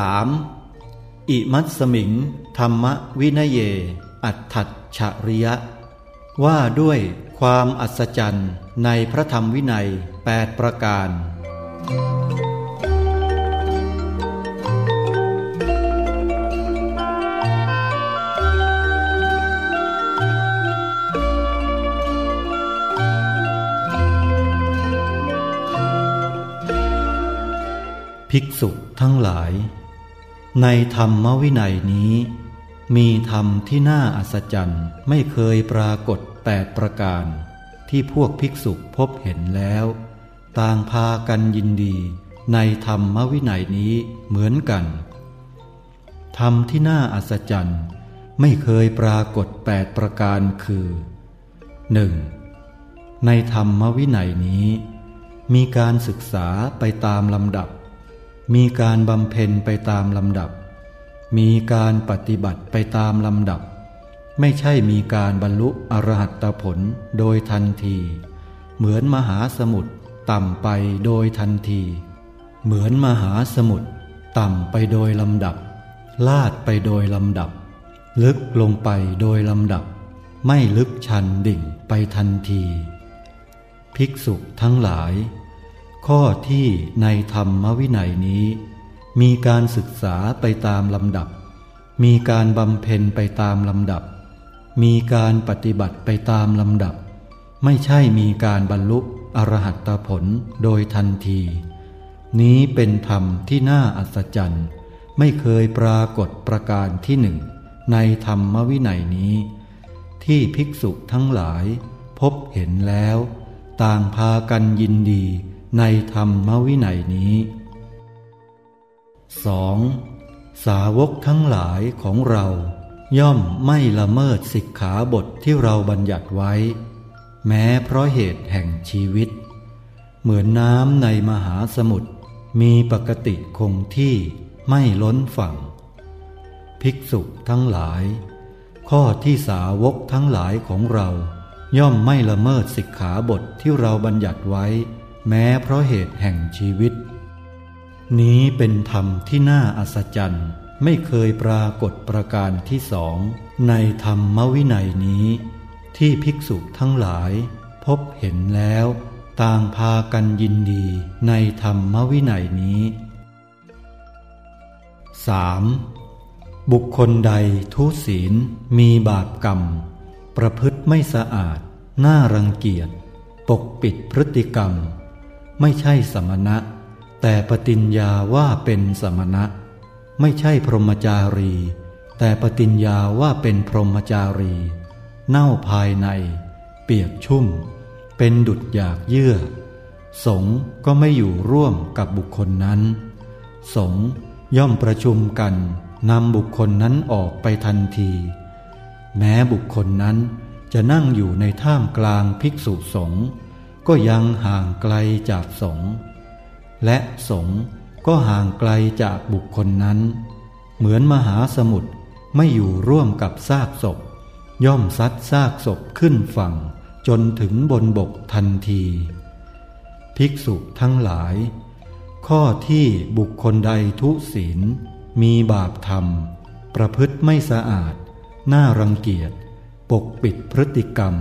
3. อิมัตสมิง ธรรมวินเย อัตถัฉริยะ ว่าด้วยความอัศจรรย์ในพระธรรมวินัย 8 ประการ ภิกษุ ทั้งหลาย ในธรรมวินัยนี้ มีธรรมที่น่าอัศจรรย์ไม่เคยปรากฏแปดประการ ที่พวกภิกษุพบเห็นแล้ว ต่างพากันยินดี ในธรรมวินัยนี้เหมือนกัน ธรรมที่น่าอัศจรรย์ไม่เคยปรากฏแปดประการคือ 1. ในธรรมวินัยนี้ มีการศึกษาไปตามลำดับ มีการบำเพ็ญไปตามลำดับ มีการปฏิบัติไปตามลำดับ ไม่ใช่มีการบรรลุอรหัตผลโดยทันที เหมือนมหาสมุทรต่ำไปโดยทันที เหมือนมหาสมุทรต่ำไปโดยลำดับ ลาดไปโดยลำดับ ลึกลงไปโดยลำดับ ไม่ลึกชันดิ่งไปทันที ภิกษุทั้งหลาย ข้อที่ในธรรมวินัยนี้ มีการศึกษาไปตามลำดับ มีการบำเพ็ญไปตามลำดับ มีการปฏิบัติไปตามลำดับ ไม่ใช่มีการบรรลุอรหัตผลโดยทันที นี้เป็นธรรมที่น่าอัศจรรย์ไม่เคยปรากฏประการที่หนึ่งในธรรมวินัยนี้ ที่ภิกษุทั้งหลายพบเห็นแล้ว ต่างพากันยินดี ในธรรมวินัยนี้ 2. สาวกทั้งหลายของเราย่อมไม่ละเมิดสิกขาบทที่เราบัญญัติไว้ แม้เพราะเหตุแห่งชีวิต เหมือนน้ำในมหาสมุทรมีปกติคงที่ไม่ล้นฝั่ง ภิกษุทั้งหลาย ข้อที่สาวกทั้งหลายของเรา ย่อมไม่ละเมิดสิกขาบทที่เราบัญญัติไว้ แม้เพราะเหตุแห่งชีวิต นี้เป็นธรรมที่น่าอัศจรรย์ไม่เคยปรากฏประการที่สอง ในธรรมวินัยนี้ ที่ภิกษุทั้งหลาย พบเห็นแล้ว ต่างพากันยินดีในธรรมวินัยนี้ 3. บุคคลใดทุศีลมีบาปกรรม ประพฤติไม่สะอาด น่ารังเกียจ ปกปิดพฤติกรรม ไม่ใช่สมณะ แต่ปฏิญญาว่าเป็นสมณะ ไม่ใช่พรหมจารี แต่ปฏิญญาว่าเป็นพรหมจารี เน่าภายใน เปียกชุ่ม เป็นดุดอยากเยื่อ สงก็ไม่อยู่ร่วมกับบุคคลนั้น สงย่อมประชุมกันนำบุคคลนั้นออกไปทันที แม้บุคคลนั้นจะนั่งอยู่ในท่ามกลางภิกษุสงฆ์ ก็ยังห่างไกลจากสงฆ์และสงฆ์ก็ห่างไกลจากบุคคลนั้น เหมือนมหาสมุทรไม่อยู่ร่วมกับซากศพ ย่อมซัดซากศพขึ้นฝั่งจนถึงบนบกทันที ภิกษุทั้งหลาย ข้อที่บุคคลใดทุศีล มีบาปธรรม ประพฤติไม่สะอาด น่ารังเกียจ ปกปิดพฤติกรรม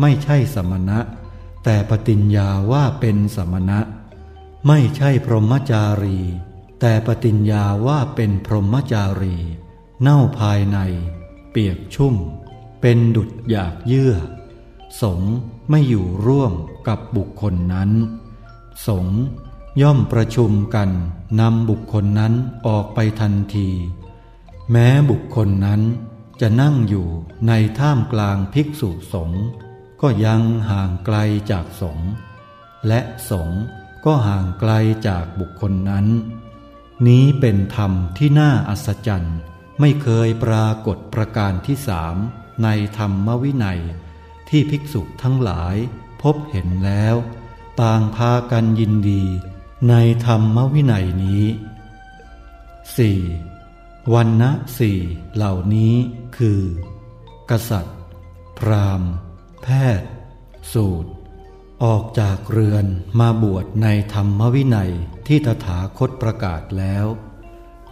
ไม่ใช่สมณะ แต่ปฏิญญาว่าเป็นสมณะ ไม่ใช่พรหมจารี แต่ปฏิญญาว่าเป็นพรหมจารี เน่าภายใน เปียกชุ่ม เป็นดุดอยากเยื่อ สงไม่อยู่ร่วมกับบุคคลนั้น สงย่อมประชุมกันนำบุคคลนั้นออกไปทันที แม้บุคคลนั้นจะนั่งอยู่ในท่ามกลางภิกษุสงฆ์ ก็ยังห่างไกลจากสงฆ์และสงฆ์ก็ห่างไกลจากบุคคลนั้น นี้เป็นธรรมที่น่าอัศจรรย์ไม่เคยปรากฏประการที่สามในธรรมวินัย ที่ภิกษุทั้งหลายพบเห็นแล้ว ต่างพากันยินดี ในธรรมวินัยนี้ 4. วันนะสี่เหล่านี้คือ กษัตริย์ พราหมณ์ แพทย์ สูตร ออกจากเรือนมาบวชในธรรมวินัยที่ตถาคตประกาศแล้ว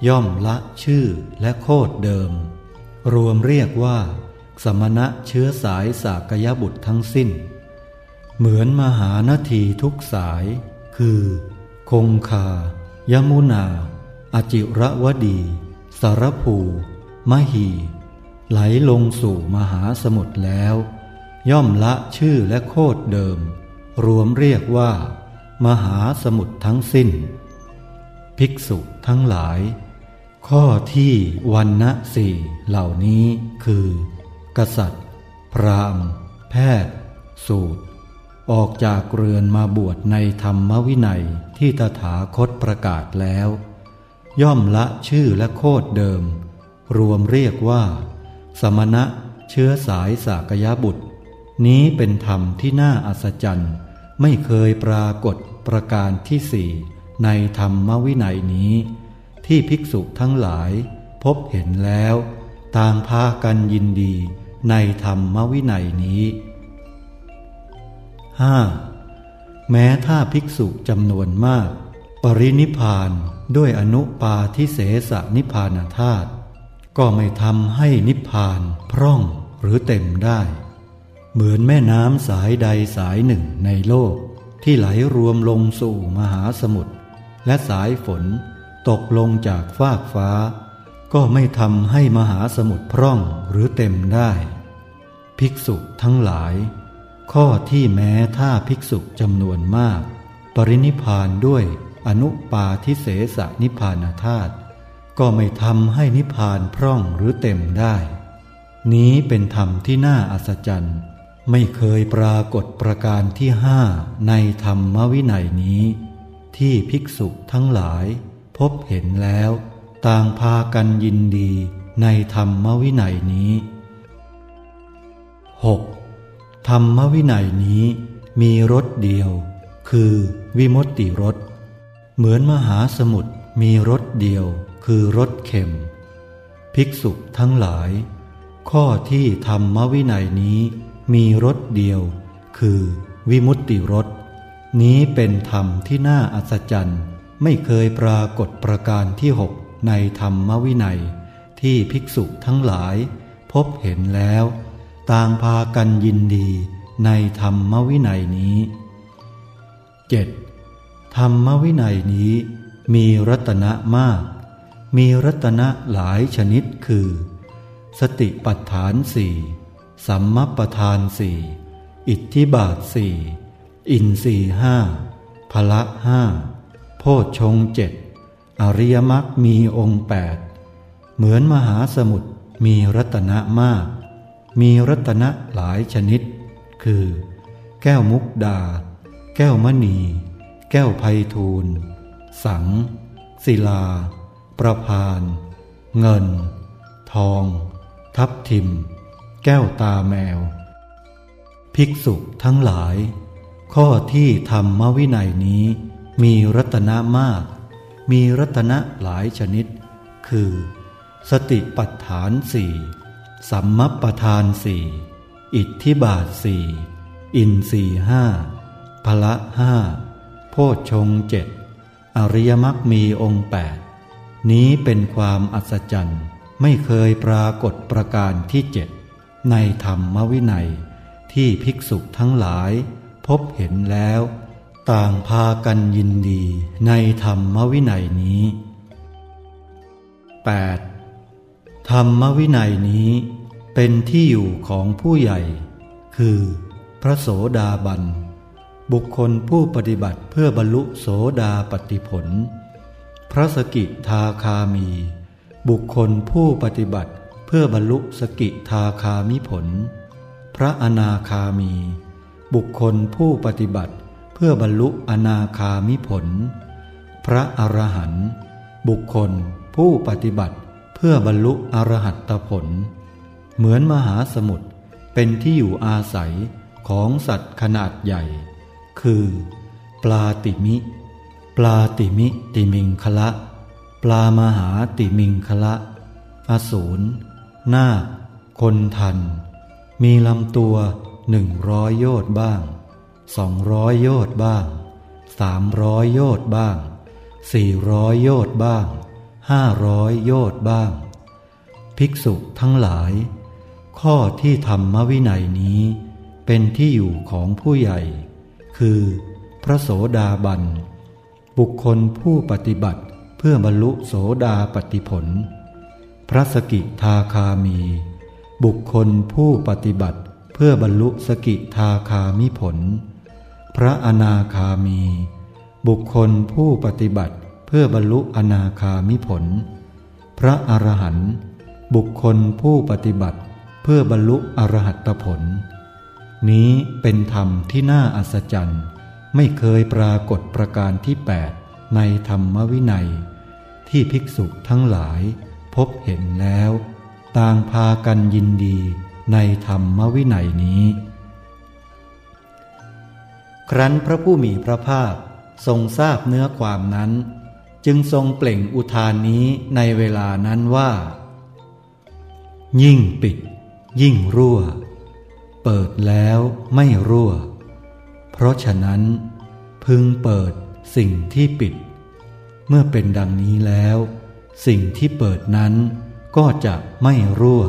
ย่อมละชื่อและโคดเดิม รวมเรียกว่า สมณะเชื้อสายสากยบุตรทั้งสิ้น เหมือนมหานาทีทุกสาย คือ คงคา ยมุนา อจิระวดี สารภู มหีไหลลงสู่มหาสมุทรแล้ว ย่อมละชื่อและโคดเดิม รวมเรียกว่า มหาสมุทรทั้งสิ้น ภิกษุทั้งหลาย ข้อที่วันณะสี่เหล่านี้คือ กษัตริย์ พราหมณ์ แพทย์ สูตร ออกจากเรือนมาบวชในธรรมวินัยที่ตถาคตประกาศแล้ว ย่อมละชื่อและโคดเดิม รวมเรียกว่า สมณะเชื้อสายสากยบุตร นี้เป็นธรรมที่น่าอัศจรรย์ ไม่เคยปรากฏประการที่สี่ในธรรมวินัยนี้ ที่ภิกษุทั้งหลายพบเห็นแล้ว ต่างพากันยินดีในธรรมวินัยนี้ 5. แม้ถ้าภิกษุจำนวนมาก ปรินิพานด้วยอนุปาทิเสสนิพานธาตุก็ไม่ทำให้นิพพานพร่องหรือเต็มได้ เหมือนแม่น้ำสายใดสายหนึ่งในโลก ที่ไหลรวมลงสู่มหาสมุทรและสายฝนตกลงจากฟากฟ้า ก็ไม่ทำให้มหาสมุทรพร่องหรือเต็มได้ ภิกษุทั้งหลาย ข้อที่แม้ถ้าภิกษุจำนวนมาก ปรินิพานด้วยอนุปาทิเสสนิพานธาตุก็ไม่ทำให้นิพานพร่องหรือเต็มได้ นี้เป็นธรรมที่น่าอัศจรรย์ ไม่เคยปรากฏประการที่ห้าในธรรมวินัยนี้ ที่ภิกษุทั้งหลายพบเห็นแล้ว ต่างพากันยินดีในธรรมวินัยนี้ 6. ธรรมวินัยนี้มีรสเดียว คือวิมุตติรสเหมือนมหาสมุทรมีรสเดียวคือรสเข็ม ภิกษุทั้งหลาย ข้อที่ธรรมวินัยนี้ มีรสเดียว คือวิมุตติรสนี้เป็นธรรมที่น่าอัศจรรย์ ไม่เคยปรากฏประการที่หกในธรรมวินัย ที่ภิกษุทั้งหลาย พบเห็นแล้ว ต่างพากันยินดีในธรรมวินัยนี้ 7. ธรรมวินัยนี้มีรัตนะมาก มีรัตนะหลายชนิดคือ สติปัฏฐานสี่ สัมมปทานสี่อิทธิบาทสี่อินสี่ห้าพละห้าโพชงเจ็ดอริยมรรคมีองค์แปดเหมือนมหาสมุทรมีรัตนะมาก มีรัตนะหลายชนิด คือ แก้วมุกดา แก้วมณี แก้วไพทูลสัง ศิลา ประพาน เงิน ทอง ทับทิม แก้วตาแมว ภิกษุทั้งหลาย ข้อที่ธรรมวินัยนี้ มีรัตนะมาก มีรัตนะหลายชนิด คือ สติปัฏฐานสี่สัมมปทานสี่อิทธิบาทสี่อินสี่ห้าพละห้าโพชงเจ็ดอริยมรรคมีองค์แปดนี้เป็นความอัศจรรย์ ไม่เคยปรากฏประการที่เจ็ด ในธรรมวินัย ที่ภิกษุทั้งหลาย พบเห็นแล้ว ต่างพากันยินดีในธรรมวินัยนี้ 8. ธรรมวินัยนี้เป็นที่อยู่ของผู้ใหญ่ คือพระโสดาบัน บุคคลผู้ปฏิบัติเพื่อบรรลุโสดาปติผล พระสกิทาคามี บุคคลผู้ปฏิบัติ พื่อบรรลุสกิทาคามิผล พระอนาคามี บุคคลผู้ปฏิบัติ เพื่อบรรลุอนาคามิผล พระอรหันต์บุคคลผู้ปฏิบัติ เพื่อบรรลุอรหัตผล เหมือนมหาสมุทรเป็นที่อยู่อาศัยของสัตว์ขนาดใหญ่ คือ ปลาติมิ ปลาติมิติมิงคละ ปลามหาติมิงคละ อสูร น้าคนทัน มีลำตัวหนึ่งร้อยโยชน์บ้างสองร้อยโยชน์บ้างสามร้อยโยชน์บ้างสี่ร้อยโยชน์บ้างห้าร้อยโยชน์บ้าง ภิกษุทั้งหลาย ข้อที่ธรรมวินัยนี้ เป็นที่อยู่ของผู้ใหญ่ คือพระโสดาบัน บุคคลผู้ปฏิบัติเพื่อบรรลุโสดาปฏิผล ระสกิทาคามี บุคคลผู้ปฏิบัติเพื่อบรรลุสกิทาคามิผล พระอนาคามี บุคคลผู้ปฏิบัติเพื่อบรรลุอนาคามิผล พระอรหันต์บุคคลผู้ปฏิบัติเพื่อบรรลุอรหัตผล นี้เป็นธรรมที่น่าอัศจรรย์ ไม่เคยปรากฏประการที่แปดในธรรมวินัย ที่ภิกษุทั้งหลาย พบเห็นแล้ว ต่างพากันยินดีในธรรมวินัยนี้ ครั้นพระผู้มีพระภาคทรงทราบเนื้อความนั้น จึงทรงเปล่งอุทานนี้ในเวลานั้นว่า ยิ่งปิด ยิ่งรั่ว เปิดแล้วไม่รั่ว เพราะฉะนั้น พึงเปิดสิ่งที่ปิด เมื่อเป็นดังนี้แล้ว สิ่งที่เปิดนั้นก็จะไม่รั่ว